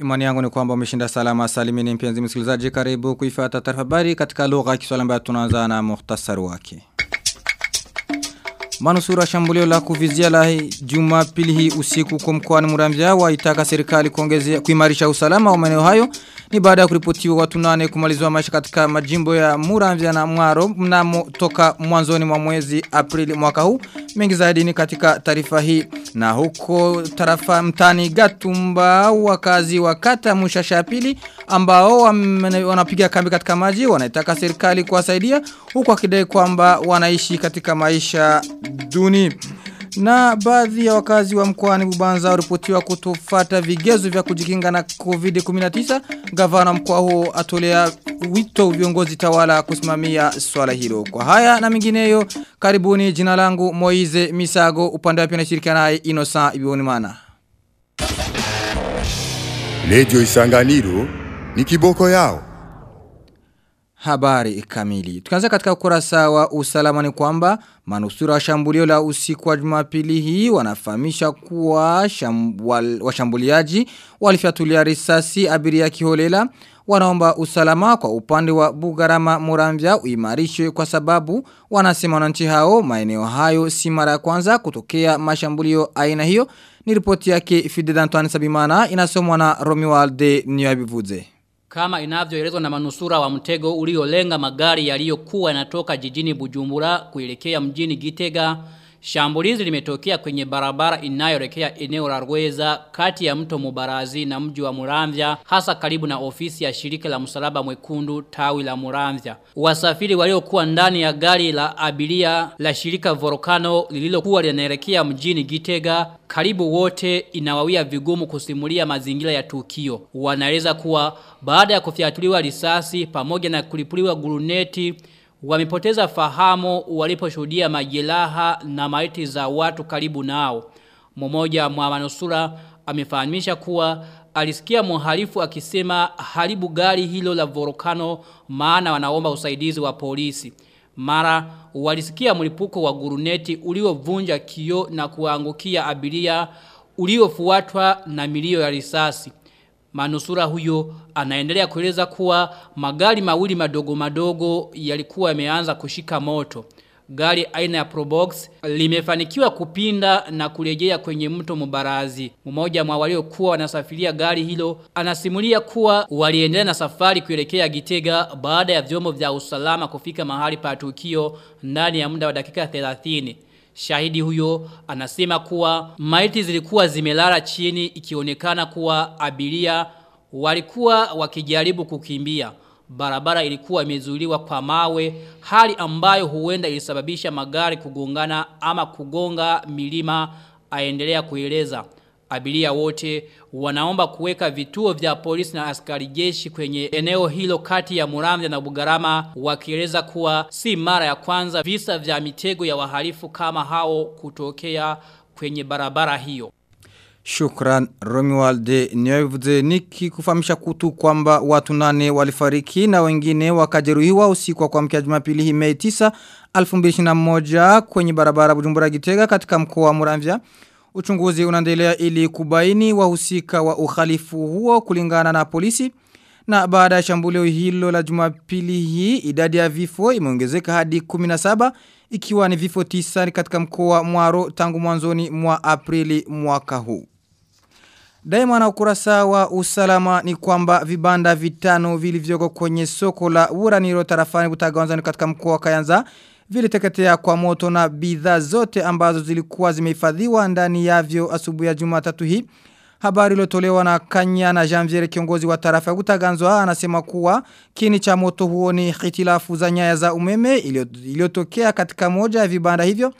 Imani yangu ni kwamba umeshinda salama salimini mpenzi msikilizaji karibu kuifata taarifa habari katika lugha ya Kiswahili ambayo tunaanza na muhtasari wake. Manusura shambulio la kuvizia la Jumapili hii usiku kwa mkoani Muramvya waitaka serikali kuongezea kuimarisha usalama wa maeneo hayo ni baada ya kuripotiwa watu nane kumalizwa maisha katika majimbo ya Muramvya na Mwaro mnamo toka mwanzoni mwa mwezi Aprili mwaka huu. Mengi zaidi ni katika taarifa hii. Na huko tarafa mtani Gatumba wakazi wa kata Mushasha pili ambao wanapiga kambi katika maji wanaitaka serikali kuwasaidia huku akidai kwamba wanaishi katika maisha duni na baadhi ya wakazi wa mkoani Bubanza walipotiwa kutofata vigezo vya kujikinga na COVID-19. Gavana mkoa huo atolea wito viongozi tawala kusimamia swala hilo. Kwa haya na mingineyo karibuni. Jina langu Moize Misago upande wa pia nashirikiana naye Innocent Ibonimana Lejo Isanganiro ni kiboko yao Habari kamili. Tukianza katika ukurasa wa usalama ni kwamba manusura wa shambulio la usiku wa Jumapili hii wanafahamisha kuwa washambuliaji wal, walifyatulia risasi abiria kiholela wanaomba usalama kwa upande wa Bugarama Muramvya uimarishwe kwa sababu wanasema wananchi hao maeneo hayo si mara ya kwanza kutokea mashambulio aina hiyo ni ripoti yake Fidel Antoine Sabimana inasomwa na Romualde Niyabivuze. Kama inavyoelezwa na manusura wa mtego uliolenga magari yaliyokuwa yanatoka jijini Bujumbura kuelekea mjini Gitega, shambulizi limetokea kwenye barabara inayoelekea eneo la Rweza kati ya mto Mubarazi na mji wa Muramvya hasa karibu na ofisi ya shirika la msalaba mwekundu tawi la Muramvya. Wasafiri waliokuwa ndani ya gari la abiria la shirika Volcano lililokuwa linaelekea mjini Gitega karibu wote inawawia vigumu kusimulia mazingira ya tukio. Wanaeleza kuwa baada ya kufyatuliwa risasi pamoja na kulipuliwa guruneti wamepoteza fahamu waliposhuhudia majeraha na maiti za watu karibu nao. Mmoja mwa manusura amefahamisha kuwa alisikia muhalifu akisema haribu gari hilo la volcano maana wanaomba usaidizi wa polisi. Mara walisikia mlipuko wa guruneti uliovunja kio na kuangukia abiria uliofuatwa na milio ya risasi. Manusura huyo anaendelea kueleza kuwa magari mawili madogo madogo yalikuwa yameanza kushika moto. Gari aina ya Probox limefanikiwa kupinda na kurejea kwenye mto Mubarazi. Mmoja mwa waliokuwa wanasafiria gari hilo anasimulia kuwa waliendelea na safari kuelekea Gitega baada ya vyombo vya usalama kufika mahali pa tukio ndani ya muda wa dakika 30. Shahidi huyo anasema kuwa maiti zilikuwa zimelala chini ikionekana kuwa abiria walikuwa wakijaribu kukimbia. Barabara ilikuwa imezuiliwa kwa mawe hali ambayo huenda ilisababisha magari kugongana ama kugonga milima aendelea kueleza. Abiria wote wanaomba kuweka vituo vya polisi na askari jeshi kwenye eneo hilo kati ya Muramvya na Bugarama wakieleza kuwa si mara ya kwanza visa vya mitego ya wahalifu kama hao kutokea kwenye barabara hiyo. Shukran Romualde Nyevuze niki kufamisha kutu kwamba watu nane walifariki na wengine wakajeruhiwa usiku wa kuamkia Jumapili hii Mei 9 2021 kwenye barabara Bujumbura Gitega katika mkoa wa Muramvya. Uchunguzi unaendelea ili kubaini wahusika wa uhalifu huo kulingana na polisi. Na baada ya shambulio hilo la jumapili hii, idadi ya vifo imeongezeka hadi 17 ikiwa ni vifo 9 katika mkoa mwaro tangu mwanzoni mwa aprili mwaka huu. Daima na ukurasa wa usalama ni kwamba vibanda vitano vilivyoko kwenye soko la Uraniro tarafani Butaganzani katika mkoa wa Kayanza viliteketea kwa moto na bidhaa zote ambazo zilikuwa zimehifadhiwa ndani yavyo asubuhi ya juma tatu hii. Habari iliyotolewa na Kanya na Janvier kiongozi wa tarafa ya Kutaganzwa anasema kuwa kini cha moto huo ni hitilafu za nyaya za umeme iliyotokea katika moja ya vibanda hivyo.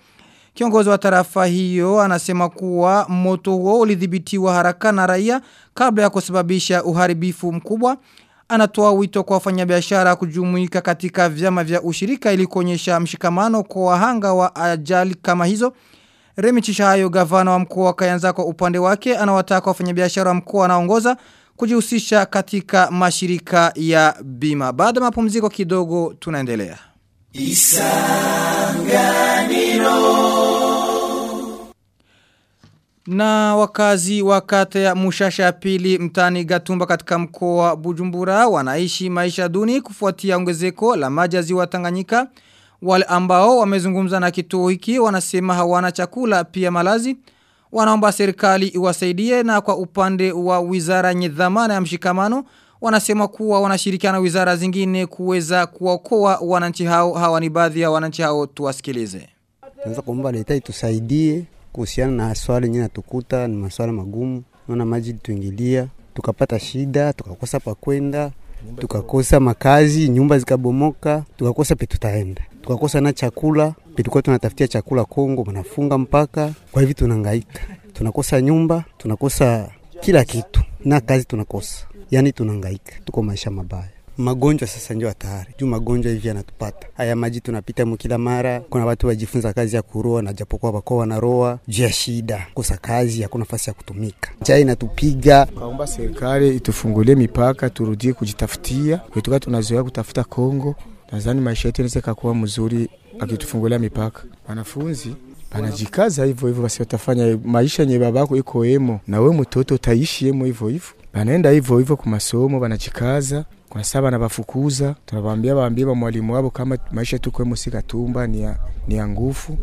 Kiongozi wa tarafa hiyo anasema kuwa moto huo ulidhibitiwa haraka na raia kabla ya kusababisha uharibifu mkubwa. Anatoa wito kwa wafanyabiashara kujumuika katika vyama vya ushirika ili kuonyesha mshikamano kwa wahanga wa ajali kama hizo. Remi Chishayo gavana wa mkoa wa Kayanza kwa upande wake anawataka wafanyabiashara wa mkoa anaongoza kujihusisha katika mashirika ya bima. Baada ya mapumziko kidogo tunaendelea. Isanganiro Na wakazi wa kata ya Mushasha pili mtani Gatumba katika mkoa Bujumbura wanaishi maisha duni kufuatia ongezeko la maji ya ziwa Tanganyika. Wale ambao wamezungumza na kituo hiki wanasema hawana chakula pia malazi. Wanaomba serikali iwasaidie na kwa upande wa wizara yenye dhamana ya mshikamano wanasema kuwa wanashirikiana wizara zingine kuweza kuwaokoa wananchi hao hawa ni baadhi ya wananchi hao tuwasikilize. Tunaweza kuomba leta itusaidie kuhusiana na swali yenyewe natukuta ni maswala magumu. Naona maji tuingilia, tukapata shida, tukakosa pa kwenda, tukakosa makazi, nyumba zikabomoka, tukakosa pe tutaenda. Tukakosa na chakula, pe tulikuwa tunatafutia chakula Kongo, wanafunga mpaka. Kwa hivi tunangaika, Tunakosa nyumba, tunakosa kila kitu na kazi tunakosa. yani tunangaika tuko maisha mabaya. Magonjwa sasa ndio hatari. Juu magonjwa hivi yanatupata. Haya maji tunapita mkila mara. Kuna watu wajifunza kazi ya kuroa na japokuwa wako wanaroa juu ya shida. Kosa kazi, hakuna nafasi ya kutumika. Njaa inatupiga. Kaomba serikali itufungulie mipaka turudie kujitafutia. Kwetuka tunazoea kutafuta Kongo. Nadhani maisha yetu inaweza kakuwa mzuri akitufungulia mipaka. Wanafunzi banajikaza hivyo hivyo, basi watafanya maisha yenye babako iko emo, na we mtoto utaishi emo hivyo hivyo. Banaenda hivyo hivyo kumasomo, banajikaza kuna saa banabafukuza, tunabambia waambie ba mwalimu wabo kama maisha tuko emo si katumba ni ya, ni ya ngufu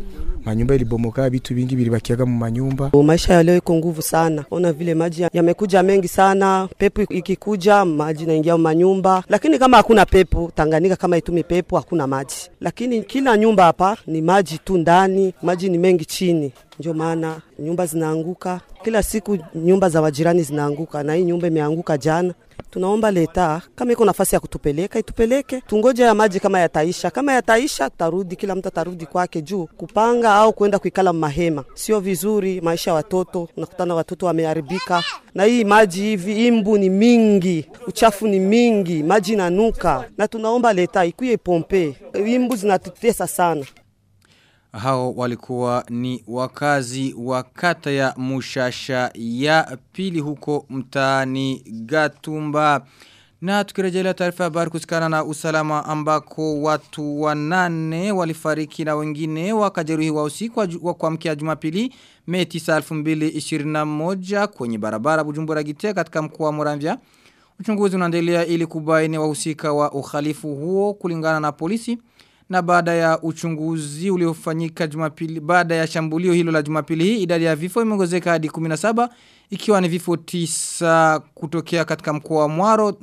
Manyumba ilibomoka, vitu vingi vilibakiaga mu manyumba. Maisha ya leo iko nguvu sana, ona vile maji yamekuja mengi sana. Pepo ikikuja maji naingia mu manyumba, lakini kama hakuna pepo, Tanganyika kama itumi pepo, hakuna maji. Lakini kila nyumba hapa ni maji tu ndani, maji ni mengi chini, ndio maana nyumba zinaanguka kila siku, nyumba za wajirani zinaanguka, na hii nyumba imeanguka jana. Tunaomba leta kama iko nafasi ya kutupeleka itupeleke, tungoje ya maji kama yataisha. Kama yataisha, tutarudi, kila mtu atarudi kwake. Juu kupanga au kwenda kuikala mahema sio vizuri. Maisha ya watoto, unakutana watoto wameharibika na hii maji hivi, imbu ni mingi, uchafu ni mingi, maji inanuka, na tunaomba leta ikuye pompe, imbu zinatutesa sana. Hao walikuwa ni wakazi wa kata ya Mushasha ya pili huko mtaani Gatumba. Na tukirejelea taarifa habari kusikana na usalama ambako watu wanane walifariki na wengine wakajeruhiwa usiku wa kuamkia Jumapili Mei 9 2021 kwenye barabara Bujumbura Gitega katika mkoa wa Muramvya. Uchunguzi unaendelea ili kubaini wahusika wa uhalifu huo kulingana na polisi na baada ya uchunguzi uliofanyika Jumapili baada ya shambulio hilo la Jumapili hii idadi ya vifo imeongezeka hadi 17 ikiwa ni vifo 9 kutokea katika mkoa wa Mwaro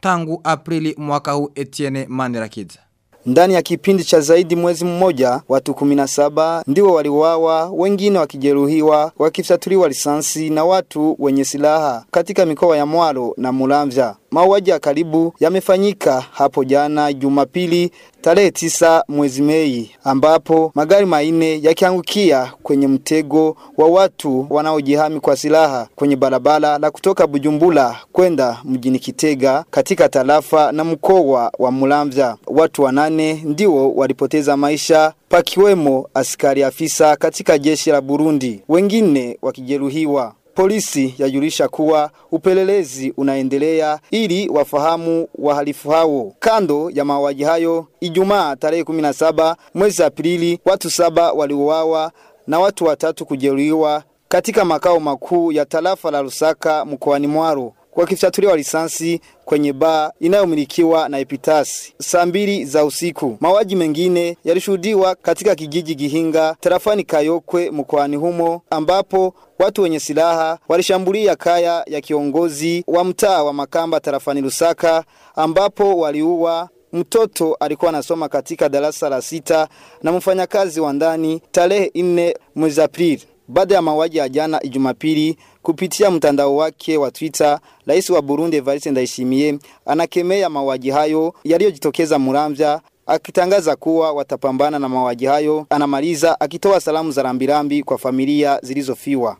tangu Aprili mwaka huu Etienne Manderakiza Ndani ya kipindi cha zaidi mwezi mmoja, watu 17 ndio waliuawa, wengine wakijeruhiwa, wakifyatuliwa lisansi na watu wenye silaha katika mikoa ya Mwaro na Muramvya. Mauaji ya karibu yamefanyika hapo jana Jumapili tarehe tisa mwezi Mei ambapo magari maine yakiangukia kwenye mtego wa watu wanaojihami kwa silaha kwenye barabara la kutoka Bujumbura kwenda mjini Kitega katika tarafa na mkoa wa Muramvya. Watu wanane ndio walipoteza maisha pakiwemo askari afisa katika jeshi la Burundi, wengine wakijeruhiwa. Polisi yajulisha kuwa upelelezi unaendelea ili wafahamu wahalifu hao. Kando ya mauaji hayo, Ijumaa tarehe 17 mwezi Aprili, watu saba waliuawa na watu watatu kujeruhiwa katika makao makuu ya tarafa la Lusaka mkoani Mwaro wakifyatuliwa lisansi kwenye baa inayomilikiwa na Epitasi saa mbili za usiku. Mauaji mengine yalishuhudiwa katika kijiji Gihinga tarafani Kayokwe mkoani humo ambapo watu wenye silaha walishambulia kaya ya kiongozi wa mtaa wa Makamba tarafani Lusaka ambapo waliua mtoto alikuwa anasoma katika darasa la sita na mfanyakazi wa ndani tarehe nne mwezi Aprili. Baada ya mauaji ya jana Jumapili kupitia mtandao wake wa Twitter, Rais wa Burundi Evariste Ndayishimiye anakemea mauaji hayo yaliyojitokeza Muramvya akitangaza kuwa watapambana na mauaji hayo. Anamaliza akitoa salamu za rambirambi kwa familia zilizofiwa.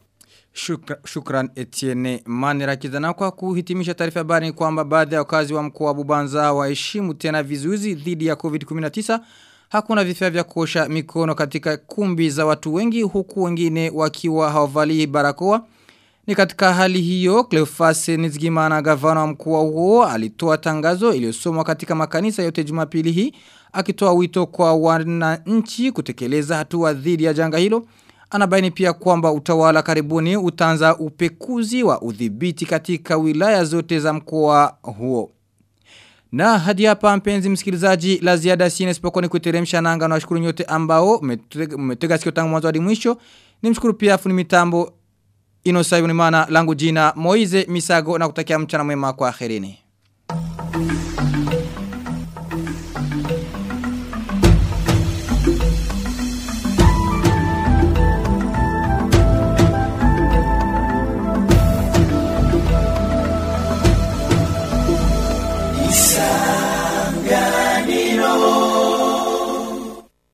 Shukra, shukran Etienne Manirakiza na kwa kuhitimisha taarifa habari ni kwamba baadhi ya wakazi wa mkoa wa Bubanza waheshimu tena vizuizi dhidi ya COVID-19 hakuna vifaa vya kuosha mikono katika kumbi za watu wengi huku wengine wakiwa hawavalii barakoa ni katika hali hiyo Cleofas Nizgimana gavana wa mkoa huo alitoa tangazo iliyosomwa katika makanisa yote Jumapili hii akitoa wito kwa wananchi kutekeleza hatua dhidi ya janga hilo Anabaini pia kwamba utawala karibuni utaanza upekuzi wa udhibiti katika wilaya zote za mkoa huo. Na hadi hapa mpenzi msikilizaji la ziada sina isipokuwa ni kuteremsha nanga na washukuru nyote ambao mmetega sikio tangu mwanzo hadi mwisho. Nimshukuru pia funi mitambo Ino sayo ni mana langu jina Moize Misago na kutakia mchana mwema kwa akhirini.